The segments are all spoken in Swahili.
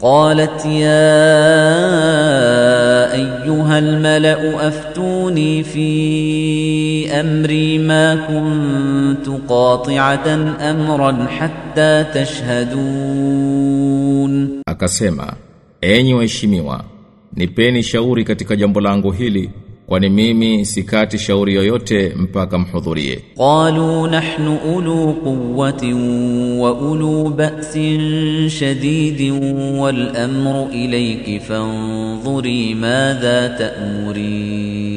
قالت يا أيها الملأ أفتوني في أمري ما كنت قاطعة أمرا حتى تشهدون. أكسما أيني وإشميوا نبيني شعوري katika jambo langu kwani mimi sikati shauri yoyote mpaka mhudhurie. Qalu nahnu ulu quwwati wa ulu ba'sin shadid wal amru ilayki fanzuri madha ta'murin,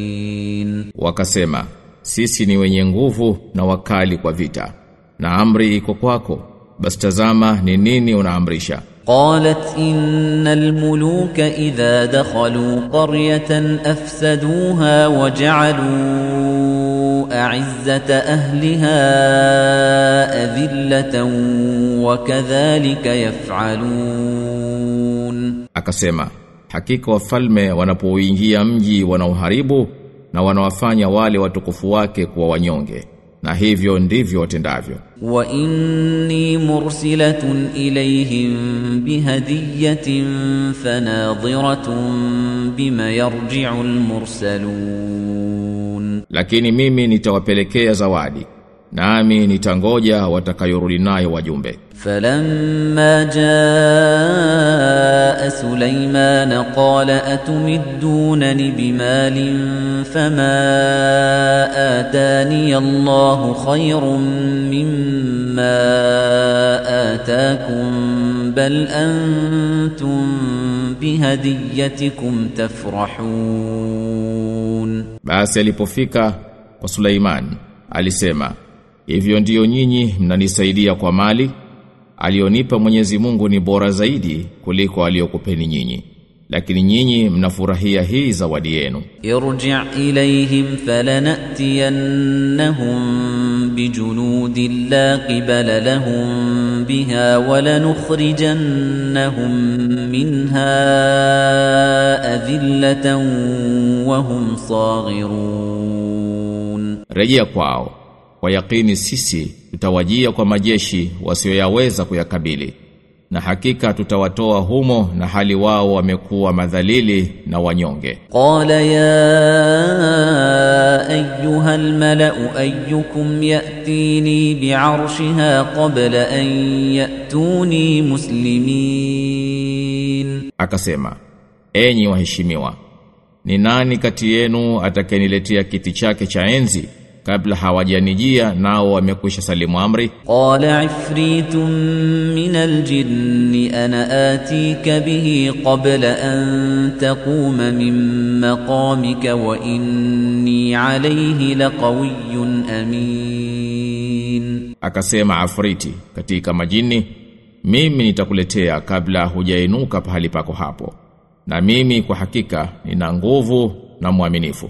wakasema sisi ni wenye nguvu na wakali kwa vita na amri iko kwako, basi tazama ni nini unaamrisha. قالت إن الملوك إذا دخلوا قرية أفسدوها وجعلوا أعزة أهلها أذلة وكذلك يفعلون Akasema, hakika wafalme wanapouingia mji wanauharibu na wanawafanya wale watukufu wake kuwa wanyonge, na hivyo ndivyo watendavyo. Wa inni mursilatun ilayhim bihadiyatin fanadhiratun bima yarji'u almursalun. Lakini mimi nitawapelekea zawadi. nami nitangoja watakayorudi nayo wajumbe. فلما جاء سليمان قال أتمدونني بمال فما آتاني الله خير مما آتاكم بل أنتم بهديتكم تفرحون Basi alipofika kwa Suleiman, alisema, Hivyo ndiyo nyinyi mnanisaidia kwa mali. Alionipa Mwenyezi Mungu ni bora zaidi kuliko aliyokupeni nyinyi. Lakini nyinyi mnafurahia hii zawadi yenu. Irji ilayhim falanatiyannahum bijunudin la qibala lahum biha walanukhrijannahum minha adhillatan wa hum saghirun, rejea kwao kwa yakini sisi tutawajia kwa majeshi wasioyaweza kuyakabili. Na hakika tutawatoa humo na hali wao wamekuwa madhalili na wanyonge. Qala ya ayyuha almala'u ayyukum ya'tini bi'arshiha qabla an ya'tuni muslimin, akasema enyi waheshimiwa, ni nani kati yenu atakeniletea kiti chake cha enzi? kabla hawajanijia nao wamekwisha salimu amri. Qala ifritun min aljinn ana atika bihi qabla an taquma min maqamika wa inni alayhi laqawiyyun amin. Akasema afriti katika majini mimi nitakuletea kabla hujainuka pahali pako hapo. Na mimi kwa hakika nina nguvu na mwaminifu.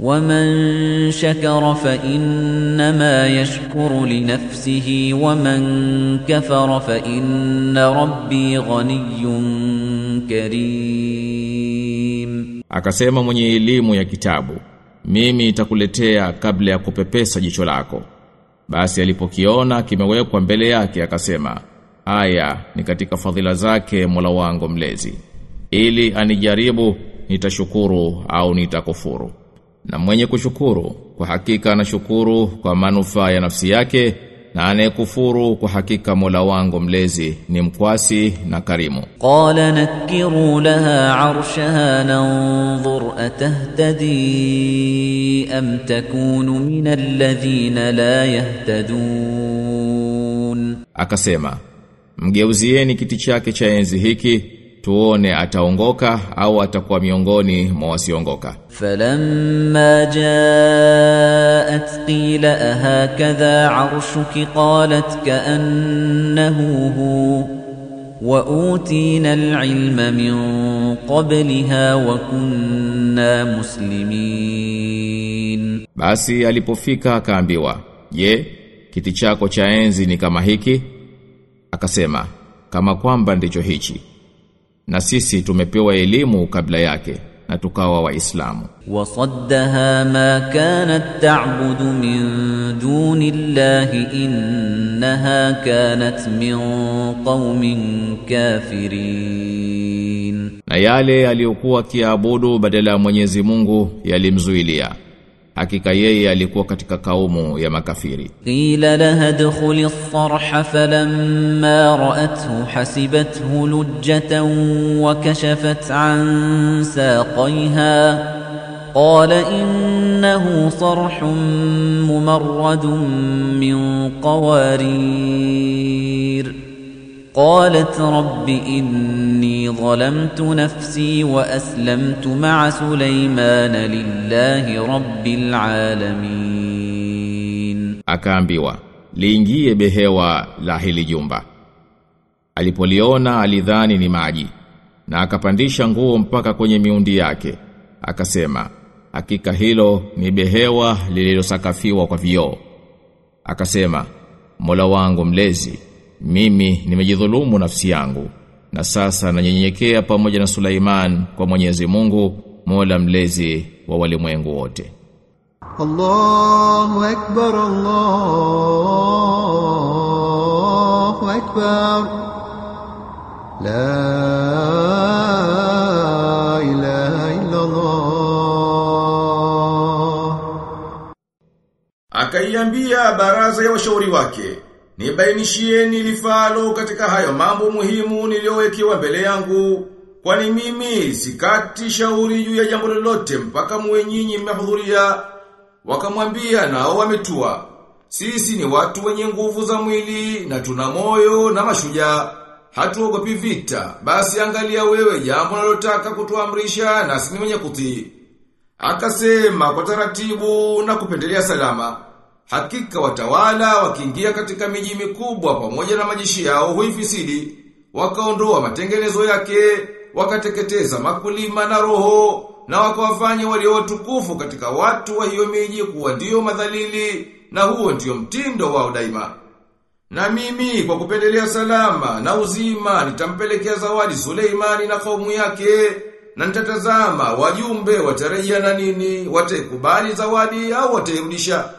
ومن شكر فإنما يشكر لنفسه ومن كفر فإن ربي غني كريم Akasema mwenye elimu ya kitabu, mimi nitakuletea kabla ya kupepesa jicho lako. Basi alipokiona kimewekwa mbele yake akasema, haya ni katika fadhila zake Mola wangu mlezi. Ili anijaribu nitashukuru au nitakufuru. na mwenye kushukuru kwa hakika anashukuru kwa manufaa ya nafsi yake na anayekufuru kwa hakika Mola wangu mlezi ni mkwasi na karimu. Qala nakiru laha arshaha nanzur atahtadi am takunu min alladhina la yahtadun, akasema mgeuzieni kiti chake cha enzi hiki tuone ataongoka au atakuwa miongoni mwa wasiongoka falamma jaat qila ahakadha arshuki qalat kaannahu hu wa utina alilma min qabliha wa kunna muslimin. Basi alipofika akaambiwa je kiti chako cha enzi ni kama hiki? Akasema kama kwamba ndicho hichi na sisi tumepewa elimu kabla yake na tukawa waislamu. Wasaddaha ma kanat ta'budu min duni llahi innaha kanat min qaumin kafirin. Na yale aliyokuwa kiabudu badala ya Mwenyezi Mungu yalimzuilia. Hakika yeye alikuwa katika kaumu ya makafiri. قيل لها ادخل الصرح فلما رأته حسبته لجة وكشفت عن ساقيها قال إنه صرح ممرد من قوارير قالت رب إني ظلمت نفسي وأسلمت مع سليمان لله رب العالمين Akaambiwa, "Liingie behewa la hili jumba." Alipoliona alidhani ni maji na akapandisha nguo mpaka kwenye miundi yake. Akasema, "Hakika hilo ni behewa lililosakafiwa kwa vioo." Akasema, "Mola wangu mlezi, mimi nimejidhulumu nafsi yangu na sasa nanyenyekea pamoja na Sulaiman kwa Mwenyezi Mungu Mola mlezi wa walimwengu wote. Allahu akbar Allahu akbar. La ilaha illa Allah Akaiambia baraza ya washauri wake nibainishieni lifalo katika hayo mambo muhimu niliyowekewa mbele yangu, kwani mimi sikati shauri juu ya jambo lolote mpaka muwe nyinyi mmehudhuria. Wakamwambia nao wametua. Sisi ni watu wenye nguvu za mwili na tuna moyo na mashujaa. Hatuogopi vita, basi angalia wewe jambo unalotaka kutuamrisha na ni wenye kutii. Akasema kwa taratibu na kupendelea salama. Hakika watawala wakiingia katika miji mikubwa pamoja na majeshi yao huifisidi. Wakaondoa matengenezo yake, wakateketeza makulima na roho, na wakawafanya walio watukufu katika watu wa hiyo miji kuwa ndio madhalili, na huo ndio mtindo wao daima. Na mimi kwa kupendelea salama na uzima nitampelekea zawadi Suleimani na kaumu yake na nitatazama wajumbe watarejea na nini wataikubali zawadi au watairudisha.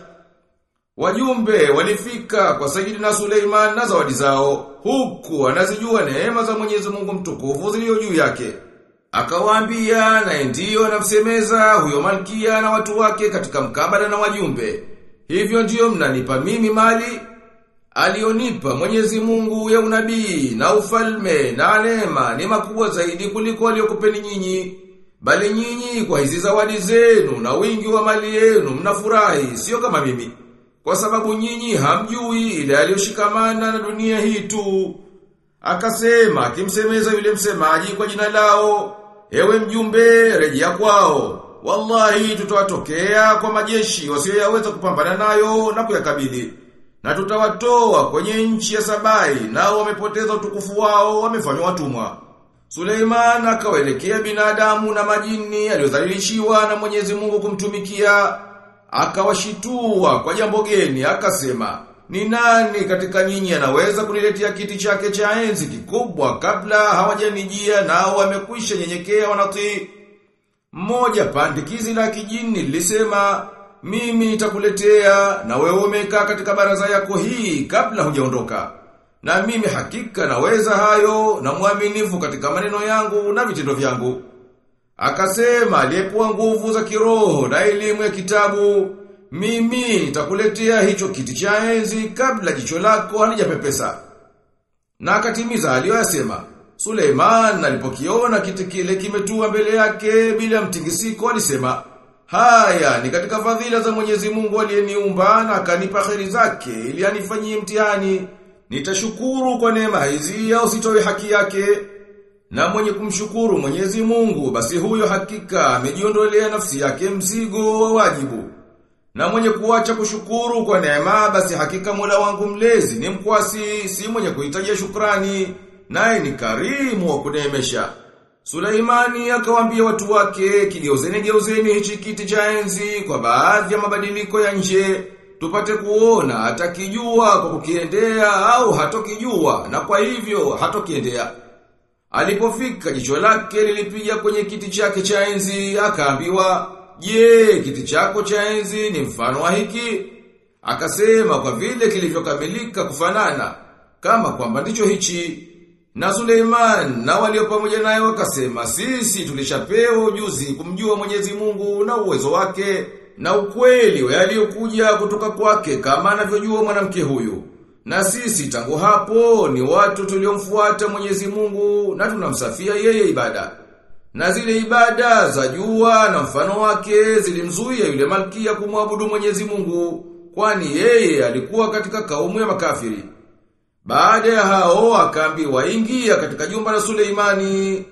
Wajumbe walifika kwa Sayyidina Suleiman na zawadi zao huku anazijua neema za Mwenyezi Mungu mtukufu zilizo juu yake. Akawaambia na ndiyo anamsemeza huyo malkia na watu wake katika mkabala na wajumbe. Hivyo ndiyo mnanipa mimi mali alionipa Mwenyezi Mungu ya unabii na ufalme na neema ni makubwa zaidi kuliko aliyokupeni nyinyi. Bali nyinyi kwa hizi zawadi zenu na wingi wa mali yenu mnafurahi sio kama mimi. Kwa sababu nyinyi hamjui ile aliyoshikamana na dunia hii tu. Akasema akimsemeza yule msemaji kwa jina lao, ewe mjumbe rejea kwao. Wallahi tutawatokea kwa majeshi wasioyaweza kupambana nayo na kuyakabili. Na tutawatoa kwenye nchi ya Sabai nao wamepoteza utukufu wao wamefanywa watumwa. Suleiman akawaelekea binadamu na majini aliyodhalilishiwa na Mwenyezi Mungu kumtumikia akawashitua kwa jambo geni akasema ni nani katika nyinyi anaweza kuniletea kiti chake cha enzi kikubwa kabla hawajanijia nao wamekwisha nyenyekea wanatii? Mmoja pandikizi la kijini lilisema mimi nitakuletea na wewe umekaa katika baraza yako hii kabla hujaondoka. Na mimi hakika naweza hayo na mwaminifu katika maneno yangu na vitendo vyangu Akasema aliyekuwa nguvu za kiroho na elimu ya kitabu, mimi nitakuletea hicho kiti cha enzi kabla jicho lako halijapepesa. Na akatimiza aliyoyasema. Suleiman alipokiona kiti kile kimetua mbele yake bila mtingisiko alisema, "Haya ni katika fadhila za Mwenyezi Mungu aliyeniumba na akanipa kheri zake ili anifanyie mtihani. Nitashukuru kwa neema hizi au sitoi haki yake." Na mwenye kumshukuru Mwenyezi Mungu basi huyo hakika amejiondolea nafsi yake mzigo wa wajibu. Na mwenye kuacha kushukuru kwa neema basi hakika Mola wangu mlezi ni mkwasi si mwenye kuhitaji shukrani naye ni karimu wa kuneemesha. Sulaimani akawaambia watu wake, kigeuzeni geuzeni hichi kiti cha enzi kwa baadhi ya mabadiliko ya nje, tupate kuona atakijua kwa kukiendea au hatokijua na kwa hivyo hatokiendea. Alipofika jicho lake lilipiga kwenye kiti chake cha enzi, akaambiwa, "Je, kiti chako cha enzi ni mfano wa hiki?" Akasema kwa vile kilivyokamilika kufanana, kama kwamba ndicho hichi. Na Suleiman na walio pamoja naye wakasema, "Sisi tulishapewa ujuzi kumjua Mwenyezi Mungu na uwezo wake na ukweli yaliyokuja kutoka kwake kama anavyojua mwanamke huyu." Na sisi tangu hapo ni watu tuliomfuata Mwenyezi Mungu na tunamsafia yeye ibada. Na zile ibada za jua na mfano wake zilimzuia yule malkia kumwabudu Mwenyezi Mungu, kwani yeye alikuwa katika kaumu ya makafiri. Baada ya hao akaambiwa ingia katika jumba la Suleimani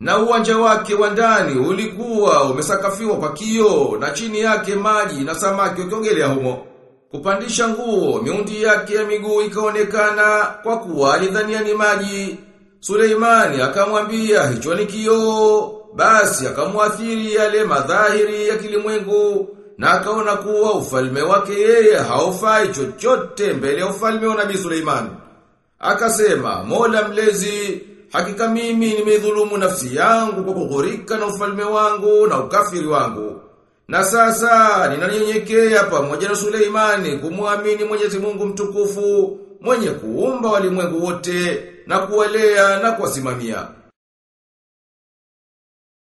na uwanja wake wa ndani ulikuwa umesakafiwa kwa kio na chini yake maji na samaki wakiogelea humo. Kupandisha nguo, miundi yake ya miguu ikaonekana kwa kuwa alidhania ni maji. Suleimani akamwambia hicho ni kioo, basi akamwathiri yale madhahiri ya kilimwengu na akaona kuwa ufalme wake yeye haufai chochote mbele ya ufalme wa Nabii Suleimani. Akasema, Mola mlezi, hakika mimi nimedhulumu nafsi yangu kwa kughurika na ufalme wangu na ukafiri wangu. Na sasa ninanyenyekea pamoja na Suleimani kumwamini Mwenyezi Mungu mtukufu mwenye kuumba walimwengu wote na kuwalea na kuwasimamia.